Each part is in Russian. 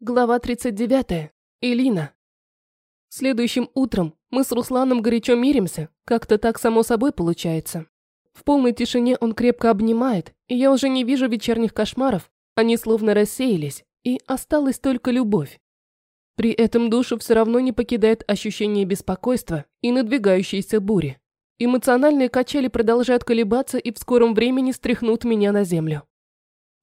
Глава 39. Элина. Следующим утром мы с Русланом горячо миримся, как-то так само собой получается. В полной тишине он крепко обнимает, и я уже не вижу вечерних кошмаров, они словно рассеялись, и осталась только любовь. При этом душу все равно не покидает ощущение беспокойства и надвигающейся бури. Эмоциональные качели продолжают колебаться и в скором времени стряхнут меня на землю.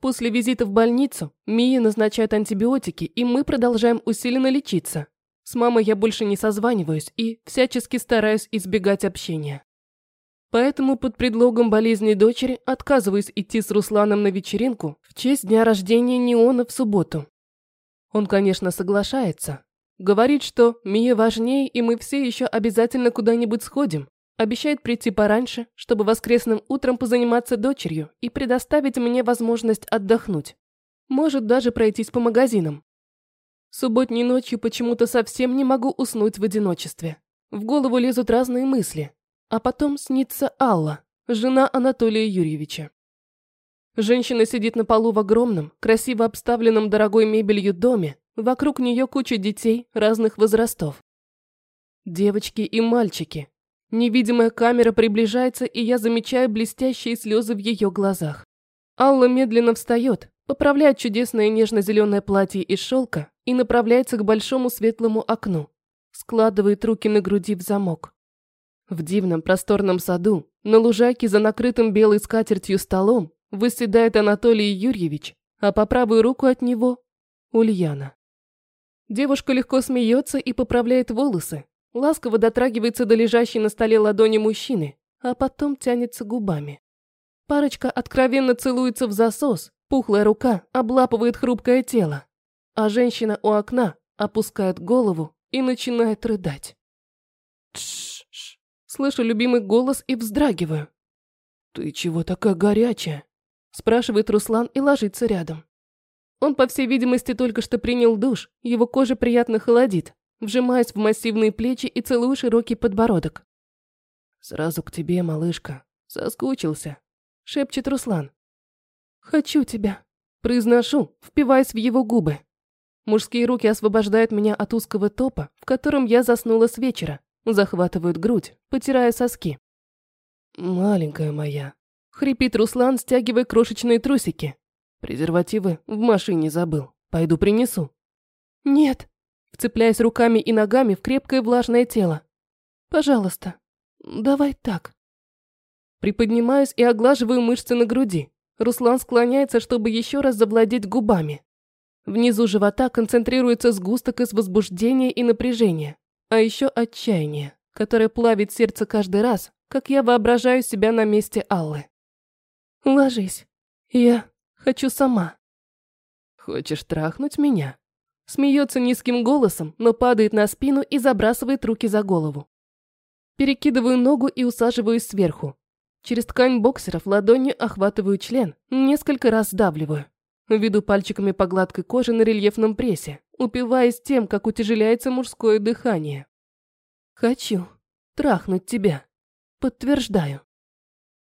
После визита в больницу Мия назначает антибиотики, и мы продолжаем усиленно лечиться. С мамой я больше не созваниваюсь и всячески стараюсь избегать общения. Поэтому под предлогом болезни дочери отказываюсь идти с Русланом на вечеринку в честь дня рождения Неона в субботу. Он, конечно, соглашается. Говорит, что Мия важнее, и мы все еще обязательно куда-нибудь сходим. Обещает прийти пораньше, чтобы воскресным утром позаниматься дочерью и предоставить мне возможность отдохнуть. Может даже пройтись по магазинам. Субботней ночью почему-то совсем не могу уснуть в одиночестве. В голову лезут разные мысли. А потом снится Алла, жена Анатолия Юрьевича. Женщина сидит на полу в огромном, красиво обставленном дорогой мебелью доме. Вокруг нее куча детей разных возрастов. Девочки и мальчики, Невидимая камера приближается, и я замечаю блестящие слезы в ее глазах. Алла медленно встает, поправляет чудесное нежно-зеленое платье из шелка и направляется к большому светлому окну. Складывает руки на груди в замок. В дивном просторном саду, на лужайке за накрытым белой скатертью столом, выседает Анатолий Юрьевич, а по правую руку от него – Ульяна. Девушка легко смеется и поправляет волосы, Ласково дотрагивается до лежащей на столе ладони мужчины, а потом тянется губами. Парочка откровенно целуется в засос, пухлая рука облапывает хрупкое тело, а женщина у окна опускает голову и начинает рыдать. Тш-ш. Слышу любимый голос и вздрагиваю. «Ты чего такая горячая?» спрашивает Руслан и ложится рядом. Он, по всей видимости, только что принял душ, его кожа приятно холодит, вжимаясь в массивные плечи и целую широкий подбородок. «Сразу к тебе, малышка. Соскучился», – шепчет Руслан. «Хочу тебя», – произношу, впиваясь в его губы. Мужские руки освобождают меня от узкого топа, в котором я заснула с вечера, захватывают грудь, потирая соски. «Маленькая моя», – хрипит Руслан, стягивая крошечные трусики. «Презервативы в машине забыл. Пойду принесу». «Нет», вцепляясь руками и ногами в крепкое влажное тело. «Пожалуйста, давай так». Приподнимаюсь и оглаживаю мышцы на груди. Руслан склоняется, чтобы еще раз завладеть губами. Внизу живота концентрируется сгусток из возбуждения и напряжения, а еще отчаяние, которое плавит сердце каждый раз, как я воображаю себя на месте Аллы. «Ложись. Я хочу сама». «Хочешь трахнуть меня?» Смеется низким голосом, но падает на спину и забрасывает руки за голову. Перекидываю ногу и усаживаюсь сверху. Через ткань боксеров ладонью охватываю член, несколько раз сдавливаю. Веду пальчиками по гладкой коже на рельефном прессе, упиваясь тем, как утяжеляется мужское дыхание. «Хочу трахнуть тебя. Подтверждаю».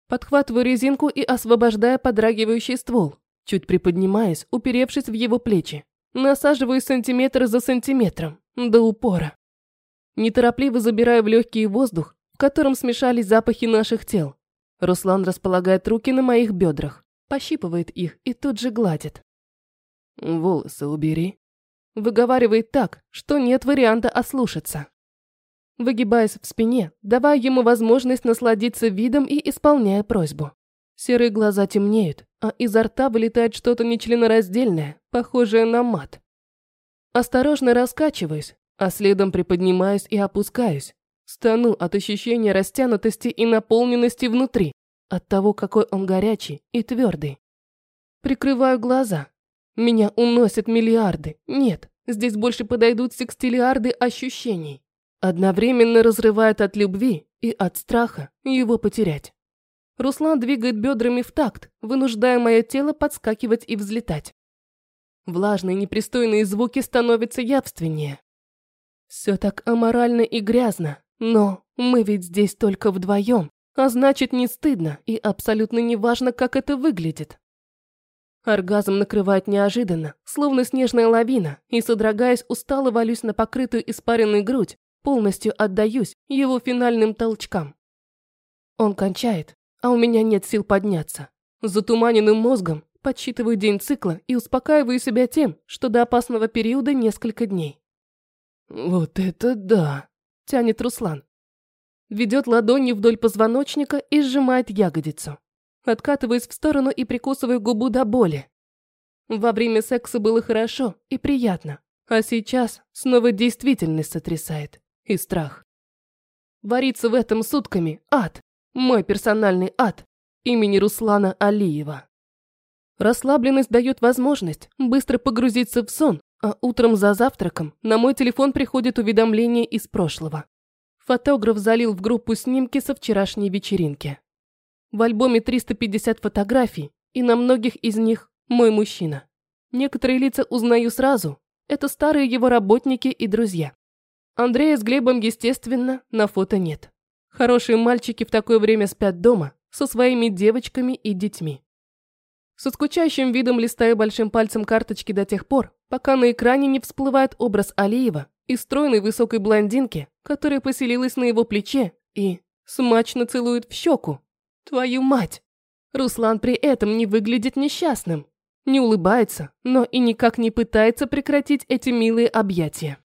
Подхватываю резинку и освобождаю подрагивающий ствол, чуть приподнимаясь, уперевшись в его плечи. Насаживаю сантиметр за сантиметром, до упора. Неторопливо забираю в легкий воздух, в котором смешались запахи наших тел. Руслан располагает руки на моих бедрах, пощипывает их и тут же гладит. «Волосы убери», выговаривает так, что нет варианта ослушаться. Выгибаясь в спине, давая ему возможность насладиться видом и исполняя просьбу. Серые глаза темнеют, а изо рта вылетает что-то нечленораздельное, похожее на мат. Осторожно раскачиваюсь, а следом приподнимаюсь и опускаюсь. Стану от ощущения растянутости и наполненности внутри, от того, какой он горячий и твердый. Прикрываю глаза. Меня уносят миллиарды. Нет, здесь больше подойдут секстиллиарды ощущений. Одновременно разрывает от любви и от страха его потерять. Руслан двигает бедрами в такт, вынуждая мое тело подскакивать и взлетать. Влажные непристойные звуки становятся явственнее. Все так аморально и грязно, но мы ведь здесь только вдвоем, а значит не стыдно и абсолютно не важно, как это выглядит. Оргазм накрывает неожиданно, словно снежная лавина, и, содрогаясь, устало валюсь на покрытую испаренную грудь, полностью отдаюсь его финальным толчкам. Он кончает, а у меня нет сил подняться. Затуманенным мозгом подсчитываю день цикла и успокаиваю себя тем, что до опасного периода несколько дней. «Вот это да!» – тянет Руслан. Ведет ладонью вдоль позвоночника и сжимает ягодицу. Откатываюсь в сторону и прикусываю губу до боли. Во время секса было хорошо и приятно, а сейчас снова действительность сотрясает и страх. Вариться в этом сутками – ад, мой персональный ад, имени Руслана Алиева. Расслабленность дает возможность быстро погрузиться в сон, а утром за завтраком на мой телефон приходит уведомление из прошлого. Фотограф залил в группу снимки со вчерашней вечеринки. В альбоме 350 фотографий, и на многих из них мой мужчина. Некоторые лица узнаю сразу. Это старые его работники и друзья. Андрея с Глебом, естественно, на фото нет. Хорошие мальчики в такое время спят дома, со своими девочками и детьми. Со скучающим видом листаю большим пальцем карточки до тех пор, пока на экране не всплывает образ Алиева и стройной высокой блондинки, которая поселилась на его плече и смачно целует в щеку. Твою мать! Руслан при этом не выглядит несчастным. Не улыбается, но и никак не пытается прекратить эти милые объятия.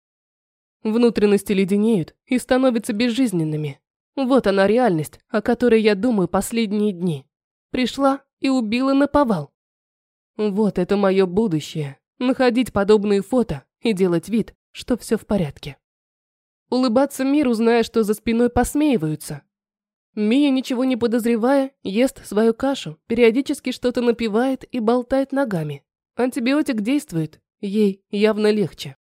Внутренности леденеют и становятся безжизненными. Вот она реальность, о которой я думаю последние дни. Пришла и убила на повал. Вот это мое будущее. Находить подобные фото и делать вид, что все в порядке. Улыбаться миру, зная, что за спиной посмеиваются, Мия, ничего не подозревая, ест свою кашу, периодически что-то напивает и болтает ногами. Антибиотик действует, ей явно легче.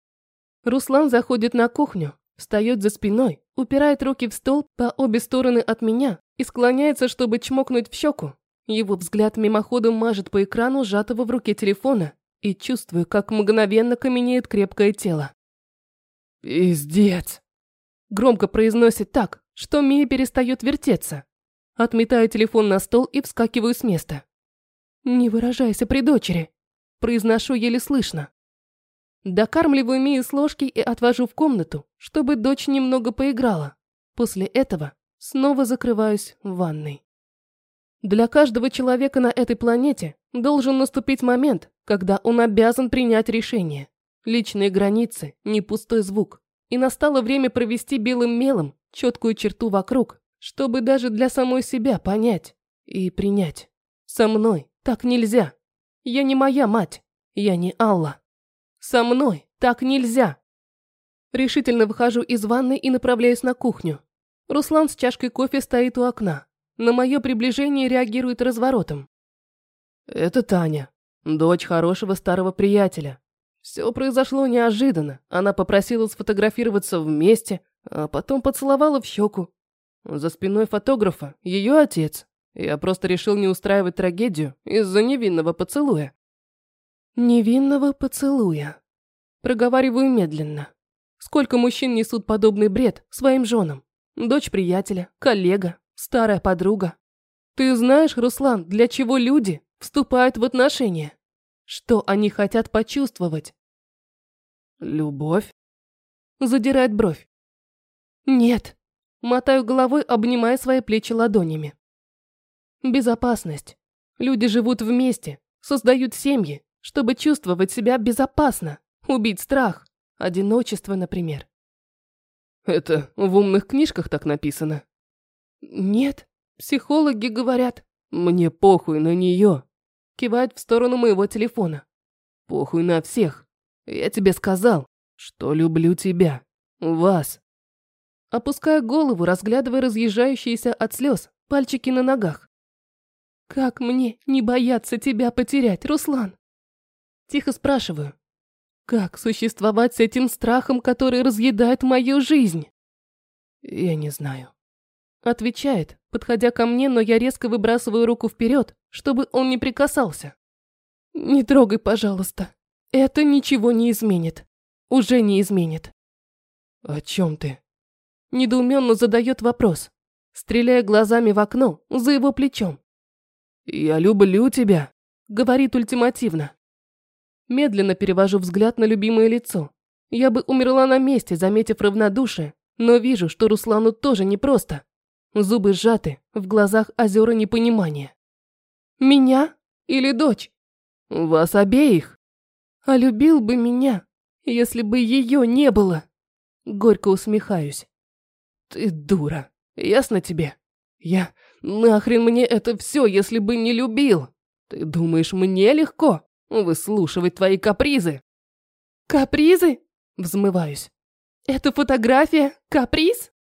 Руслан заходит на кухню, встает за спиной, упирает руки в стол по обе стороны от меня и склоняется, чтобы чмокнуть в щеку. Его взгляд мимоходом мажет по экрану сжатого в руке телефона и чувствую, как мгновенно каменеет крепкое тело. «Пиздец!» Громко произносит так, что Мия перестает вертеться. Отметаю телефон на стол и вскакиваю с места. «Не выражайся при дочери», – произношу еле слышно. Докармливаю Мию с ложки и отвожу в комнату, чтобы дочь немного поиграла. После этого снова закрываюсь в ванной. Для каждого человека на этой планете должен наступить момент, когда он обязан принять решение. Личные границы – не пустой звук. И настало время провести белым мелом четкую черту вокруг, чтобы даже для самой себя понять и принять. Со мной так нельзя. Я не моя мать. Я не Алла. Со мной так нельзя. Решительно выхожу из ванной и направляюсь на кухню. Руслан с чашкой кофе стоит у окна. На мое приближение реагирует разворотом. Это Таня, дочь хорошего старого приятеля. Все произошло неожиданно. Она попросила сфотографироваться вместе, а потом поцеловала в щеку. За спиной фотографа ее отец. Я просто решил не устраивать трагедию из-за невинного поцелуя. Невинного поцелуя. Проговариваю медленно. Сколько мужчин несут подобный бред своим женам? Дочь приятеля, коллега, старая подруга. Ты знаешь, Руслан, для чего люди вступают в отношения? Что они хотят почувствовать? Любовь? Задирает бровь. Нет. Мотаю головой, обнимая свои плечи ладонями. Безопасность. Люди живут вместе, создают семьи, чтобы чувствовать себя безопасно, убить страх, одиночество, например. Это в умных книжках так написано? Нет, психологи говорят. Мне похуй на нее. Кивает в сторону моего телефона. Похуй на всех. Я тебе сказал, что люблю тебя. Вас. Опуская голову, разглядывая разъезжающиеся от слез пальчики на ногах. «Как мне не бояться тебя потерять, Руслан?» Тихо спрашиваю. «Как существовать с этим страхом, который разъедает мою жизнь?» «Я не знаю». Отвечает, подходя ко мне, но я резко выбрасываю руку вперед, чтобы он не прикасался. «Не трогай, пожалуйста. Это ничего не изменит. Уже не изменит». «О чем ты?» недоуменно задает вопрос, стреляя глазами в окно за его плечом. «Я люблю тебя», — говорит ультимативно. Медленно перевожу взгляд на любимое лицо. Я бы умерла на месте, заметив равнодушие, но вижу, что Руслану тоже непросто. Зубы сжаты, в глазах озера непонимания. Меня или дочь? Вас обеих. А любил бы меня, если бы ее не было. Горько усмехаюсь. Ты дура, ясно тебе? Я... Нахрен мне это все, если бы не любил? Ты думаешь, мне легко выслушивать твои капризы? Капризы? Взмываюсь. Это фотография? Каприз?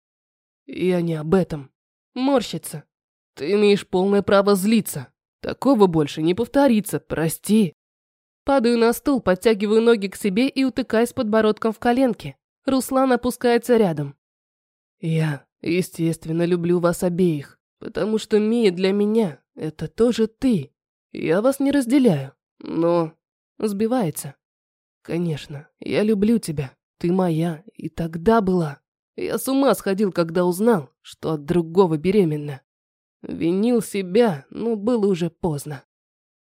Я не об этом. Морщится. Ты имеешь полное право злиться. Такого больше не повторится, прости. Падаю на стул, подтягиваю ноги к себе и утыкаюсь подбородком в коленки. Руслан опускается рядом. Я, естественно, люблю вас обеих, потому что Мия для меня – это тоже ты. Я вас не разделяю, но... Сбивается. Конечно, я люблю тебя, ты моя, и тогда была. Я с ума сходил, когда узнал, что от другого беременна. Винил себя, но было уже поздно.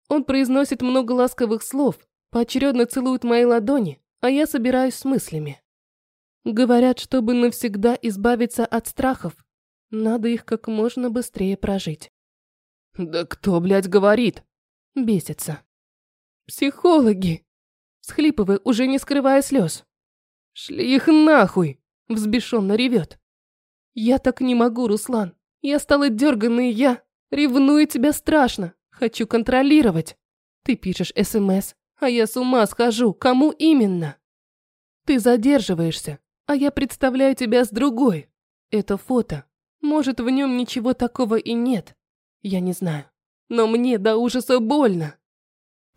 Он произносит много ласковых слов, поочередно целует мои ладони, а я собираюсь с мыслями. Говорят, чтобы навсегда избавиться от страхов, надо их как можно быстрее прожить. Да кто, блядь, говорит? Бесится. Психологи. Схлипывая, уже не скрывая слез. Шли их нахуй, взбешенно ревет. Я так не могу, Руслан. Я стала дерганной, я ревную тебя страшно. Хочу контролировать. Ты пишешь СМС, а я с ума схожу. Кому именно? Ты задерживаешься, а я представляю тебя с другой. Это фото. Может, в нем ничего такого и нет. Я не знаю. Но мне до ужаса больно.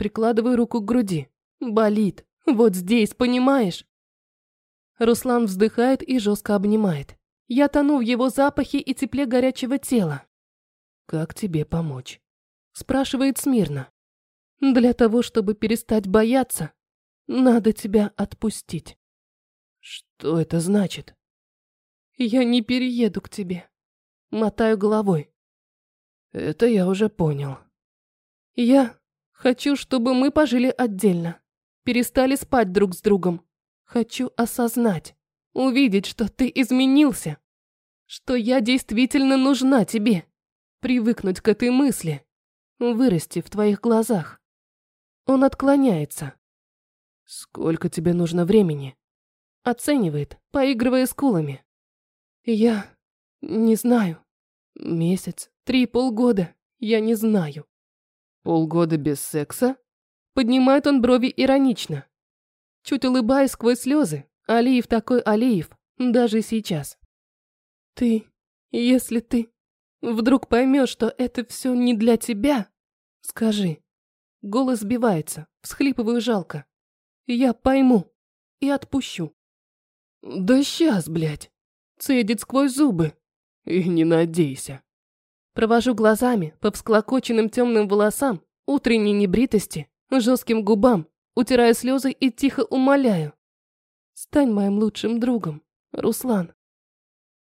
Прикладываю руку к груди. Болит. Вот здесь, понимаешь? Руслан вздыхает и жестко обнимает. Я тону в его запахе и тепле горячего тела. Как тебе помочь? Спрашивает смирно. Для того, чтобы перестать бояться, надо тебя отпустить. Что это значит? Я не перееду к тебе. Мотаю головой. Это я уже понял. Я хочу, чтобы мы пожили отдельно. Перестали спать друг с другом. Хочу осознать, увидеть, что ты изменился. Что я действительно нужна тебе. Привыкнуть к этой мысли вырасти в твоих глазах. Он отклоняется. Сколько тебе нужно времени? Оценивает, поигрывая с кулами. Я не знаю. Месяц, три, полгода. Я не знаю. Полгода без секса? Поднимает он брови иронично. Чуть улыбаясь сквозь слезы. Алиев такой Алиев, даже сейчас. Ты, если ты вдруг поймешь, что это все не для тебя, Скажи. Голос сбивается, всхлипываю жалко. Я пойму и отпущу. Да сейчас, блядь. Цедит сквозь зубы. И не надейся. Провожу глазами по всклокоченным темным волосам, утренней небритости, жестким губам, утирая слезы и тихо умоляю. Стань моим лучшим другом, Руслан.